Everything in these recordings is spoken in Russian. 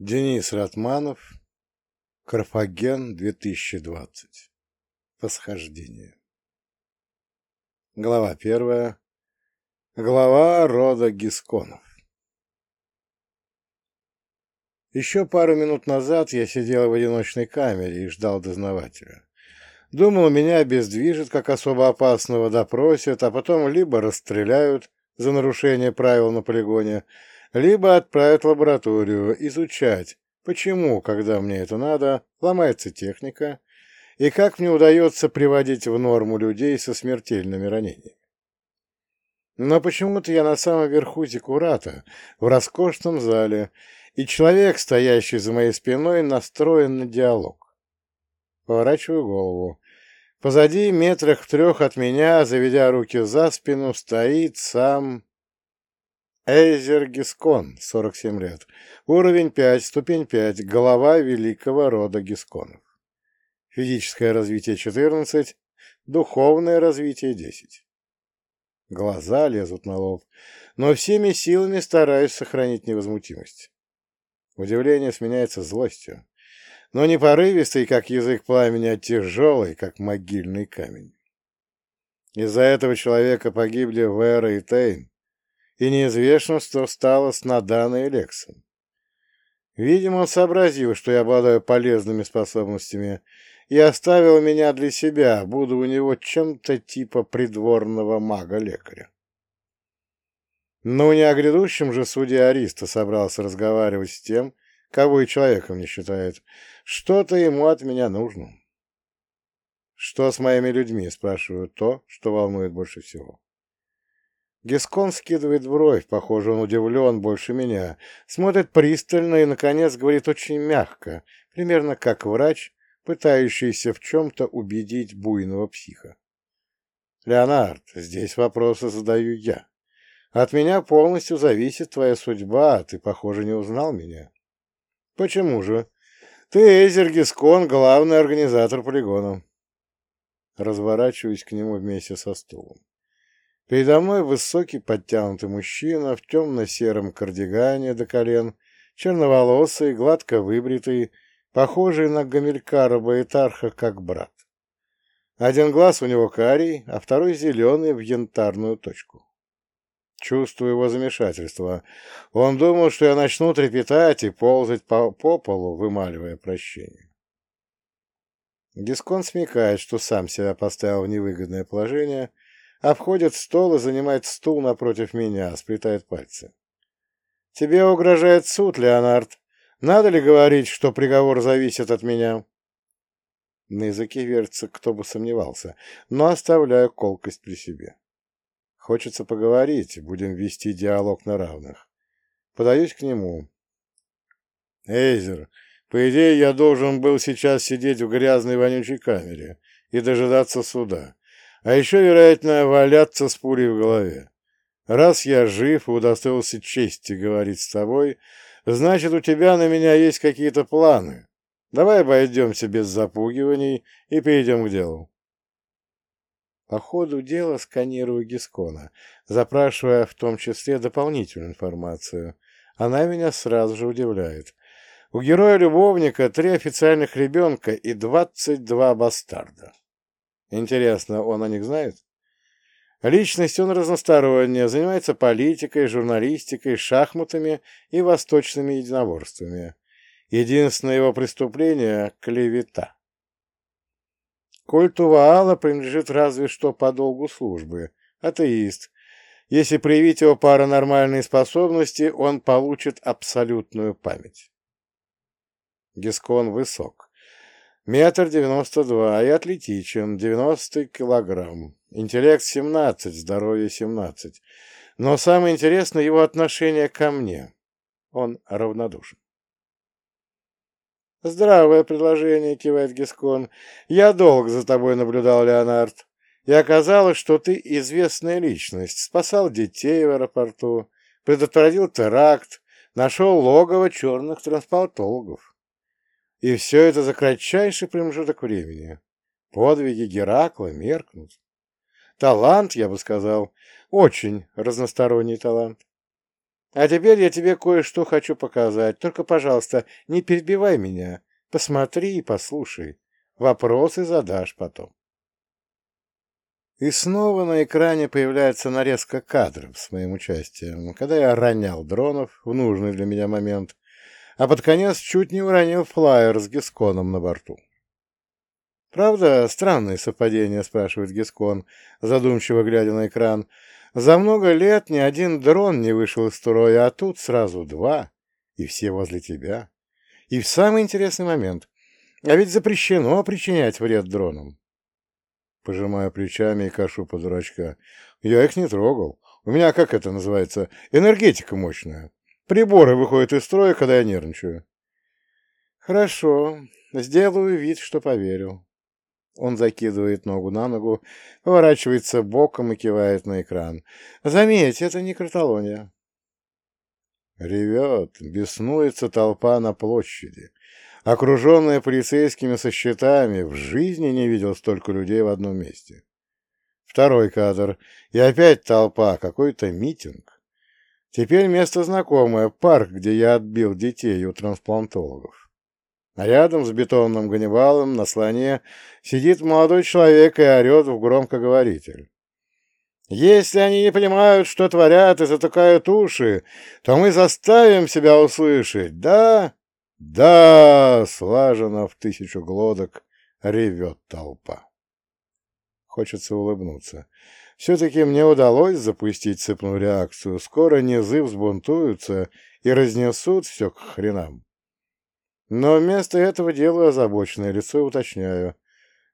Денис Ратманов, Карфаген 2020. Восхождение. Глава первая. Глава рода Гисконов. Еще пару минут назад я сидел в одиночной камере и ждал дознавателя. Думал, меня обездвижат, как особо опасного допросят, а потом либо расстреляют за нарушение правил на полигоне, либо отправят в лабораторию изучать, почему, когда мне это надо, ломается техника, и как мне удается приводить в норму людей со смертельными ранениями. Но почему-то я на самом верху Зиккурата, в роскошном зале, и человек, стоящий за моей спиной, настроен на диалог. Поворачиваю голову. Позади, метрах в трех от меня, заведя руки за спину, стоит сам Эйзер Гискон, 47 лет. Уровень 5, ступень 5, голова великого рода Гисконов. Физическое развитие 14, духовное развитие 10. Глаза лезут на лоб, но всеми силами стараюсь сохранить невозмутимость. Удивление сменяется злостью, но не порывистый, как язык пламени, а тяжелый, как могильный камень. Из-за этого человека погибли Вера и Тейн, и неизвестно, что стало с Наданой и Лексом. Видимо, он сообразил, что я обладаю полезными способностями, и оставил меня для себя, буду у него чем-то типа придворного мага-лекаря. Но не о грядущем же суде Ариста собрался разговаривать с тем, кого и человеком не считает. Что-то ему от меня нужно. Что с моими людьми, спрашиваю то, что волнует больше всего. Гескон скидывает бровь, похоже, он удивлен больше меня, смотрит пристально и, наконец, говорит очень мягко, примерно как врач, пытающийся в чем-то убедить буйного психа. «Леонард, здесь вопросы задаю я. От меня полностью зависит твоя судьба, а ты, похоже, не узнал меня». «Почему же? Ты Эзер Гискон, главный организатор полигона». Разворачиваюсь к нему вместе со стулом. Передо мной высокий подтянутый мужчина в темно-сером кардигане до колен, черноволосый, гладко выбритый, похожий на Гамилькара Баэтарха как брат. Один глаз у него карий, а второй зеленый в янтарную точку. Чувствую его замешательство. Он думал, что я начну трепетать и ползать по, по полу, вымаливая прощение. Дискон смекает, что сам себя поставил в невыгодное положение — обходит стол и занимает стул напротив меня, сплетает пальцы. «Тебе угрожает суд, Леонард. Надо ли говорить, что приговор зависит от меня?» На языке вертится, кто бы сомневался, но оставляю колкость при себе. Хочется поговорить, будем вести диалог на равных. Подаюсь к нему. «Эйзер, по идее, я должен был сейчас сидеть в грязной вонючей камере и дожидаться суда. А еще, вероятно, валяться с пулей в голове. Раз я жив и удостоился чести говорить с тобой, значит, у тебя на меня есть какие-то планы. Давай обойдемся без запугиваний и перейдем к делу. По ходу дела сканирую Гискона, запрашивая в том числе дополнительную информацию. Она меня сразу же удивляет. У героя-любовника три официальных ребенка и двадцать два бастарда. Интересно, он о них знает? Личность он разносторонняя, занимается политикой, журналистикой, шахматами и восточными единоборствами. Единственное его преступление — клевета. Культу Ваала принадлежит разве что по долгу службы. Атеист. Если проявить его паранормальные способности, он получит абсолютную память. Гискон высок. Метр девяносто два и атлетичен, девяносто килограмм. Интеллект семнадцать, здоровье семнадцать. Но самое интересное его отношение ко мне. Он равнодушен. «Здравое предложение», — кивает Гискон. «Я долго за тобой наблюдал, Леонард, и оказалось, что ты известная личность, спасал детей в аэропорту, предотвратил теракт, нашел логово черных транспортологов. И все это за кратчайший промежуток времени. Подвиги Геракла меркнут. Талант, я бы сказал, очень разносторонний талант. А теперь я тебе кое-что хочу показать. Только, пожалуйста, не перебивай меня. Посмотри и послушай. Вопросы задашь потом. И снова на экране появляется нарезка кадров с моим участием, когда я ронял дронов в нужный для меня момент, а под конец чуть не уронил флайер с Гисконом на борту. «Правда, странное совпадение?» — спрашивает Гискон, задумчиво глядя на экран. «За много лет ни один дрон не вышел из строя, а тут сразу два, и все возле тебя. И в самый интересный момент. А ведь запрещено причинять вред дронам. Пожимаю плечами и кашу по дурачка. Я их не трогал. У меня, как это называется, энергетика мощная. Приборы выходят из строя, когда я нервничаю. Хорошо, сделаю вид, что поверил. Он закидывает ногу на ногу, поворачивается боком и кивает на экран. Заметь, это не карталония. Ревет, беснуется толпа на площади. Окруженная полицейскими со щитами, в жизни не видел столько людей в одном месте. Второй кадр. И опять толпа, какой-то митинг. Теперь место знакомое, парк, где я отбил детей у трансплантологов. Рядом с бетонным Ганнибалом на слоне сидит молодой человек и орет в громкоговоритель. Если они не понимают, что творят и затыкают уши, то мы заставим себя услышать, да? Да, слаженно в тысячу глоток ревет толпа. Хочется улыбнуться. Все-таки мне удалось запустить цепную реакцию. Скоро низы взбунтуются и разнесут все к хренам. Но вместо этого делаю озабоченное лицо и уточняю.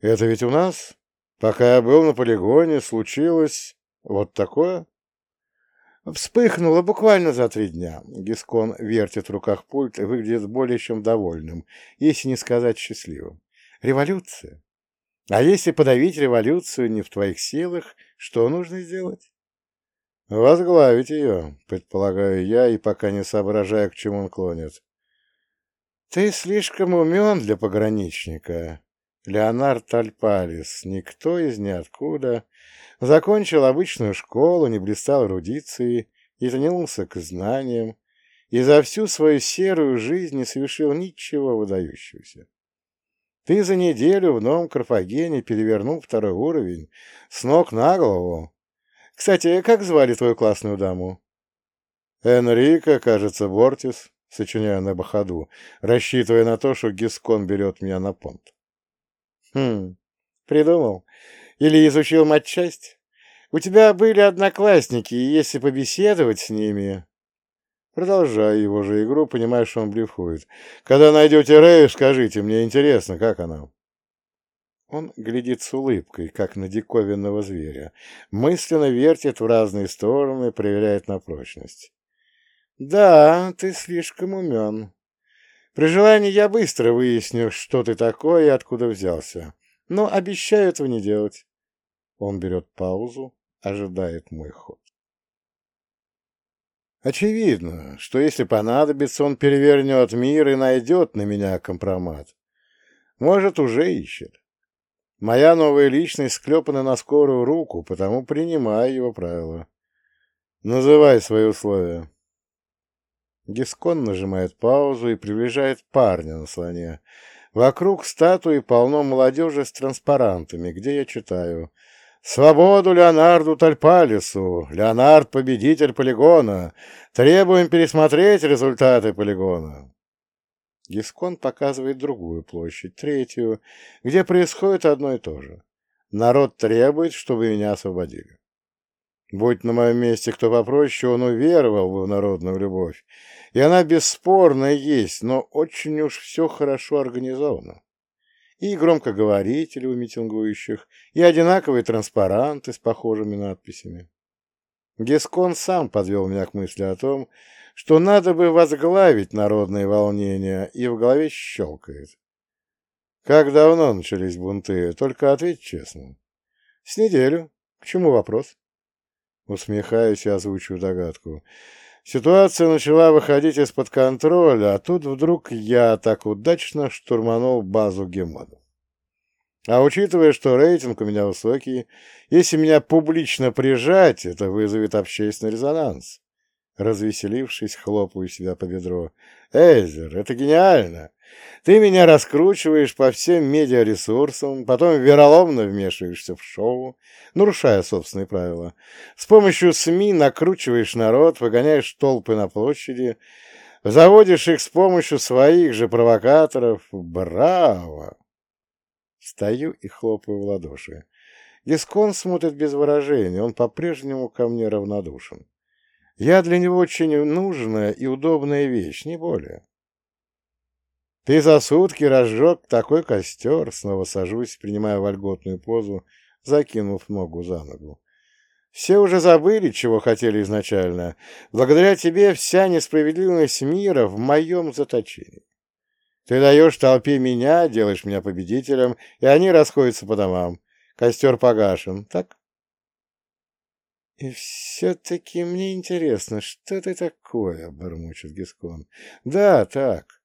Это ведь у нас? Пока я был на полигоне, случилось вот такое? Вспыхнуло буквально за три дня. Гискон вертит в руках пульт и выглядит более чем довольным, если не сказать счастливым. Революция. А если подавить революцию не в твоих силах, что нужно сделать? Возглавить ее, предполагаю я, и пока не соображаю, к чему он клонит. Ты слишком умен для пограничника. Леонард Тальпалис, никто из ниоткуда, закончил обычную школу, не блистал эрудицией и тянулся к знаниям, и за всю свою серую жизнь не совершил ничего выдающегося. Ты за неделю в новом Карфагене перевернул второй уровень, с ног на голову. Кстати, как звали твою классную даму? Энрика, кажется, Бортис, сочиняю на баходу, рассчитывая на то, что Гискон берет меня на понт. Хм, придумал. Или изучил матчасть? У тебя были одноклассники, и если побеседовать с ними... Продолжай его же игру, понимая, что он блефует. Когда найдете Рэю, скажите, мне интересно, как она. Он глядит с улыбкой, как на диковинного зверя. Мысленно вертит в разные стороны, проверяет на прочность. «Да, ты слишком умен. При желании я быстро выясню, что ты такой и откуда взялся. Но обещаю этого не делать. Он берет паузу, ожидает мой ход. Очевидно, что если понадобится, он перевернет мир и найдет на меня компромат. Может, уже ищет. Моя новая личность склепана на скорую руку, потому принимаю его правила. Называй свои условия. Гискон нажимает паузу и приближает парня на слоне. Вокруг статуи полно молодежи с транспарантами, где я читаю «Свободу Леонарду Тальпалису! Леонард — победитель полигона! Требуем пересмотреть результаты полигона!» Гискон показывает другую площадь, третью, где происходит одно и то же. Народ требует, чтобы меня освободили. Будь на моем месте кто попроще, он уверовал бы в народную любовь. И она бесспорно есть, но очень уж все хорошо организовано. И громкоговорители у митингующих, и одинаковые транспаранты с похожими надписями. Гескон сам подвел меня к мысли о том, что надо бы возглавить народные волнения, и в голове щелкает. Как давно начались бунты? Только ответь честно. С неделю. К чему вопрос? Усмехаюсь и озвучиваю догадку. Ситуация начала выходить из-под контроля, а тут вдруг я так удачно штурманул базу гемодов. А учитывая, что рейтинг у меня высокий, если меня публично прижать, это вызовет общественный резонанс. Развеселившись, хлопаю себя по бедру. «Эйзер, это гениально! Ты меня раскручиваешь по всем медиаресурсам, потом вероломно вмешиваешься в шоу, нарушая собственные правила. С помощью СМИ накручиваешь народ, выгоняешь толпы на площади, заводишь их с помощью своих же провокаторов. Браво! Стою и хлопаю в ладоши. Гискон смотрит без выражения, он по-прежнему ко мне равнодушен. Я для него очень нужная и удобная вещь, не более. Ты за сутки разжег такой костер, снова сажусь, принимая вольготную позу, закинув ногу за ногу. Все уже забыли, чего хотели изначально. Благодаря тебе вся несправедливость мира в моем заточении. Ты даешь толпе меня, делаешь меня победителем, и они расходятся по домам. Костер погашен, так? И все-таки мне интересно, что это такое, — бормочет Гискон. Да, так.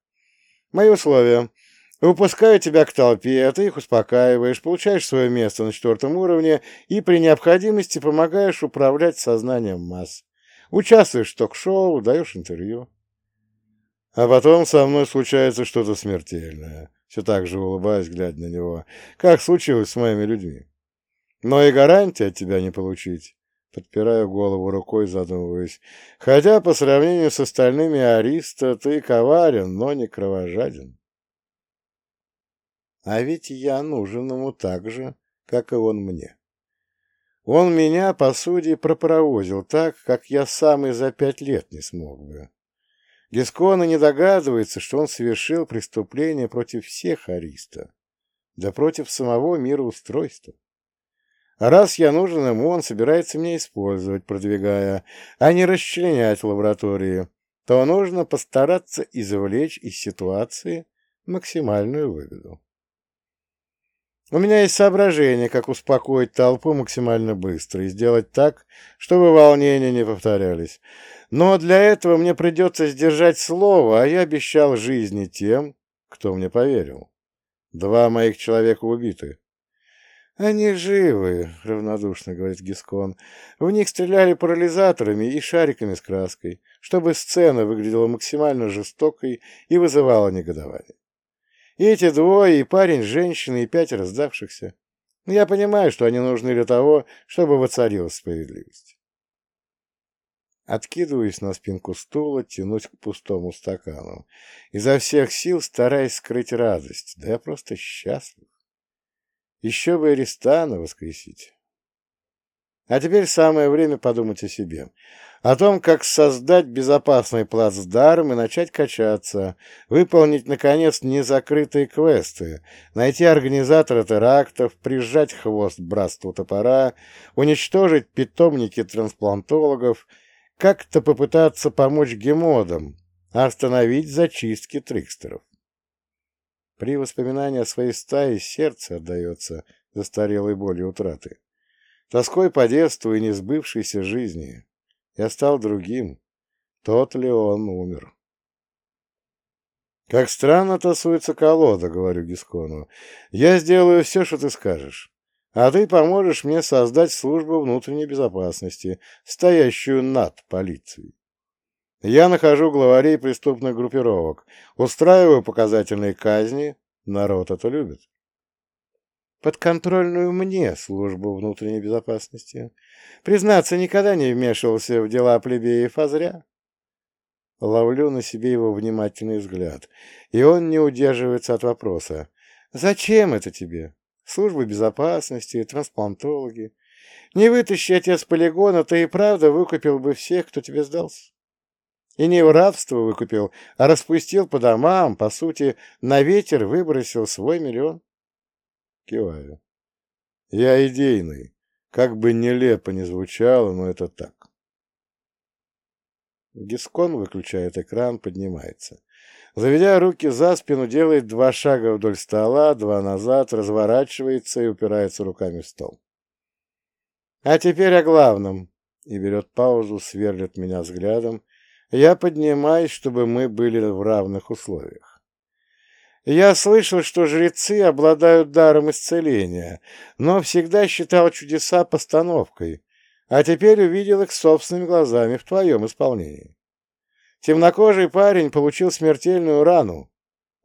Мои условия. Выпускаю тебя к толпе, а ты их успокаиваешь, получаешь свое место на четвертом уровне и при необходимости помогаешь управлять сознанием масс. Участвуешь в ток-шоу, даешь интервью. А потом со мной случается что-то смертельное. Все так же улыбаясь, глядя на него. Как случилось с моими людьми. Но и гарантии от тебя не получить. Подпираю голову рукой, задумываясь. Хотя по сравнению с остальными Ариста ты коварен, но не кровожаден. А ведь я нужен ему так же, как и он мне. Он меня, по сути, пропровозил так, как я сам и за пять лет не смог бы. Гескона не догадывается, что он совершил преступление против всех Ариста, да против самого мироустройства. Раз я нужен ему, он собирается меня использовать, продвигая, а не расчленять в лаборатории, то нужно постараться извлечь из ситуации максимальную выгоду. У меня есть соображение, как успокоить толпу максимально быстро и сделать так, чтобы волнения не повторялись. Но для этого мне придется сдержать слово, а я обещал жизни тем, кто мне поверил. Два моих человека убиты. «Они живы», — равнодушно говорит Гискон. «В них стреляли парализаторами и шариками с краской, чтобы сцена выглядела максимально жестокой и вызывала негодование. И эти двое, и парень, женщина, и пять раздавшихся. Я понимаю, что они нужны для того, чтобы воцарилась справедливость. Откидываюсь на спинку стула, тянусь к пустому стакану. Изо всех сил стараясь скрыть радость. Да я просто счастлив. Еще бы Аристана воскресить. А теперь самое время подумать о себе. О том, как создать безопасный плацдарм и начать качаться, выполнить, наконец, незакрытые квесты, найти организатора терактов, прижать хвост братству топора, уничтожить питомники трансплантологов — как-то попытаться помочь гемодам, остановить зачистки трикстеров. При воспоминании о своей стае сердце отдается застарелой болью утраты. Тоской по детству и несбывшейся жизни. Я стал другим. Тот ли он умер? «Как странно тасуется колода», — говорю Гискону. «Я сделаю все, что ты скажешь а ты поможешь мне создать службу внутренней безопасности, стоящую над полицией. Я нахожу главарей преступных группировок, устраиваю показательные казни, народ это любит. Подконтрольную мне службу внутренней безопасности. Признаться, никогда не вмешивался в дела плебеев, а зря. Ловлю на себе его внимательный взгляд, и он не удерживается от вопроса. «Зачем это тебе?» службы безопасности, трансплантологи. Не вытащи отец полигона, ты и правда выкупил бы всех, кто тебе сдался. И не в рабство выкупил, а распустил по домам, по сути, на ветер выбросил свой миллион. Киваю. Я идейный. Как бы нелепо ни звучало, но это так. Гискон выключает экран, поднимается. Заведя руки за спину, делает два шага вдоль стола, два назад, разворачивается и упирается руками в стол. А теперь о главном. И берет паузу, сверлит меня взглядом. Я поднимаюсь, чтобы мы были в равных условиях. Я слышал, что жрецы обладают даром исцеления, но всегда считал чудеса постановкой, а теперь увидел их собственными глазами в твоем исполнении. Темнокожий парень получил смертельную рану.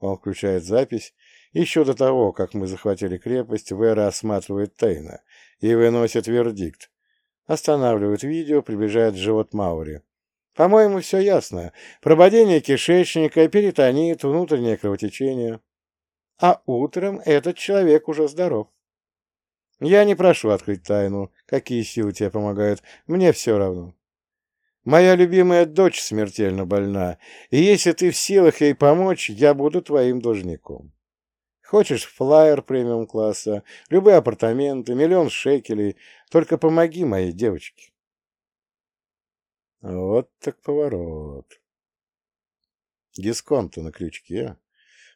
Он включает запись. Еще до того, как мы захватили крепость, Вера осматривает Тейна и выносит вердикт. Останавливает видео, приближает живот Маури. По-моему, все ясно. Прободение кишечника, перитонит, внутреннее кровотечение. А утром этот человек уже здоров. Я не прошу открыть тайну, какие силы тебе помогают. Мне все равно. Моя любимая дочь смертельно больна, и если ты в силах ей помочь, я буду твоим должником. Хочешь флайер премиум-класса, любые апартаменты, миллион шекелей, только помоги моей девочке. Вот так поворот. Дисконту на крючке.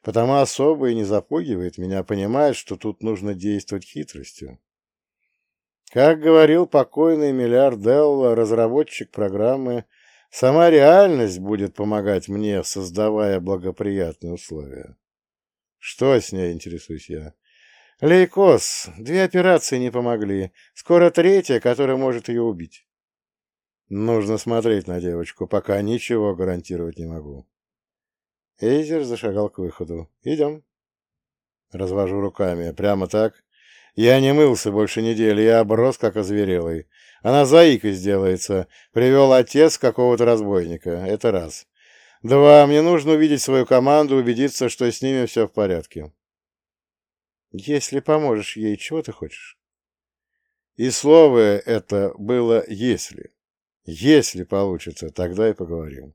Потому особо и не запугивает меня, понимает, что тут нужно действовать хитростью. Как говорил покойный миллиард Делла, разработчик программы, сама реальность будет помогать мне, создавая благоприятные условия. Что с ней, интересуюсь я? Лейкоз. Две операции не помогли. Скоро третья, которая может ее убить. Нужно смотреть на девочку, пока ничего гарантировать не могу. Эйзер зашагал к выходу. Идем. Развожу руками. Прямо так? Я не мылся больше недели, я оброс, как озверелый. Она заикой сделается. Привел отец какого-то разбойника. Это раз. Два. Мне нужно увидеть свою команду, убедиться, что с ними все в порядке. Если поможешь ей, чего ты хочешь? И слово это было «если». Если получится, тогда и поговорим.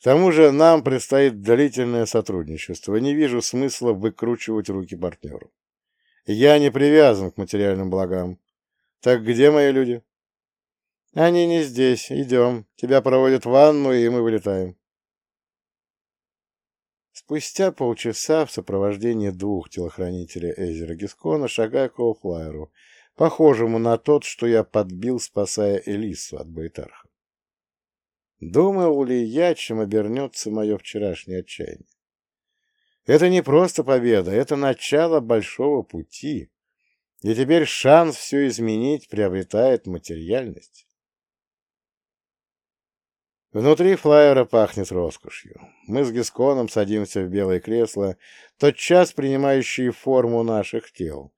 К тому же нам предстоит длительное сотрудничество. Не вижу смысла выкручивать руки партнеру. Я не привязан к материальным благам. Так где мои люди? Они не здесь. Идем. Тебя проводят в ванну, и мы вылетаем. Спустя полчаса в сопровождении двух телохранителей Эзера Гискона шагаю к Оуфлайеру, похожему на тот, что я подбил, спасая Элису от Байтарха. Думал ли я, чем обернется мое вчерашнее отчаяние? Это не просто победа, это начало большого пути. И теперь шанс все изменить приобретает материальность. Внутри флайера пахнет роскошью. Мы с Гисконом садимся в белое кресло, тотчас принимающие форму наших тел.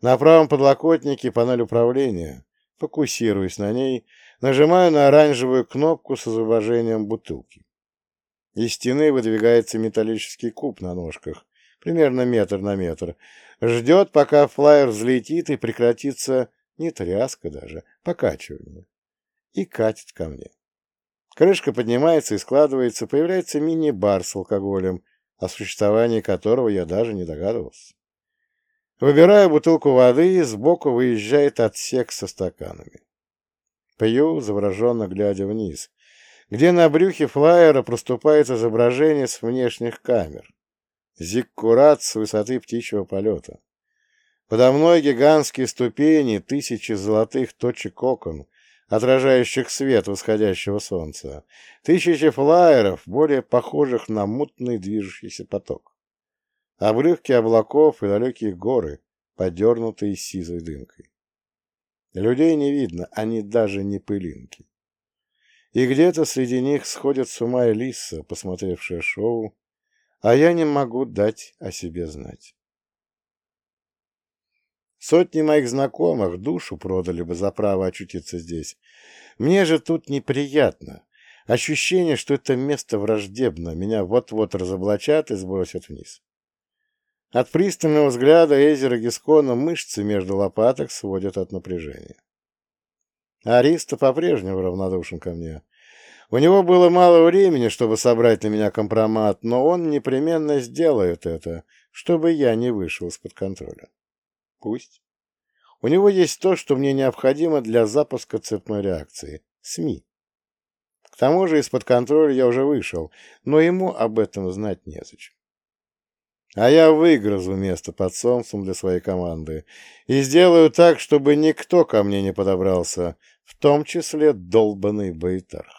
На правом подлокотнике панель управления. Фокусируясь на ней, нажимаю на оранжевую кнопку с изображением бутылки. Из стены выдвигается металлический куб на ножках, примерно метр на метр. Ждет, пока флайер взлетит и прекратится не тряска даже, покачивание. И катит ко мне. Крышка поднимается и складывается, появляется мини-бар с алкоголем, о существовании которого я даже не догадывался. Выбираю бутылку воды, сбоку выезжает отсек со стаканами. Пью, завороженно глядя вниз где на брюхе флайера проступает изображение с внешних камер. Зиккурат с высоты птичьего полета. Подо мной гигантские ступени, тысячи золотых точек окон, отражающих свет восходящего солнца, тысячи флайеров, более похожих на мутный движущийся поток. Обрывки облаков и далекие горы, подернутые сизой дымкой. Людей не видно, они даже не пылинки. И где-то среди них сходят с ума Элиса, посмотревшая шоу, а я не могу дать о себе знать. Сотни моих знакомых душу продали бы за право очутиться здесь. Мне же тут неприятно. Ощущение, что это место враждебно, меня вот-вот разоблачат и сбросят вниз. От пристального взгляда Эзера Гискона мышцы между лопаток сводят от напряжения. Ариста по-прежнему равнодушен ко мне. У него было мало времени, чтобы собрать на меня компромат, но он непременно сделает это, чтобы я не вышел из-под контроля. Пусть. У него есть то, что мне необходимо для запуска цепной реакции — СМИ. К тому же из-под контроля я уже вышел, но ему об этом знать незачем. А я выгрызу место под солнцем для своей команды и сделаю так, чтобы никто ко мне не подобрался, в том числе долбанный Байтарх.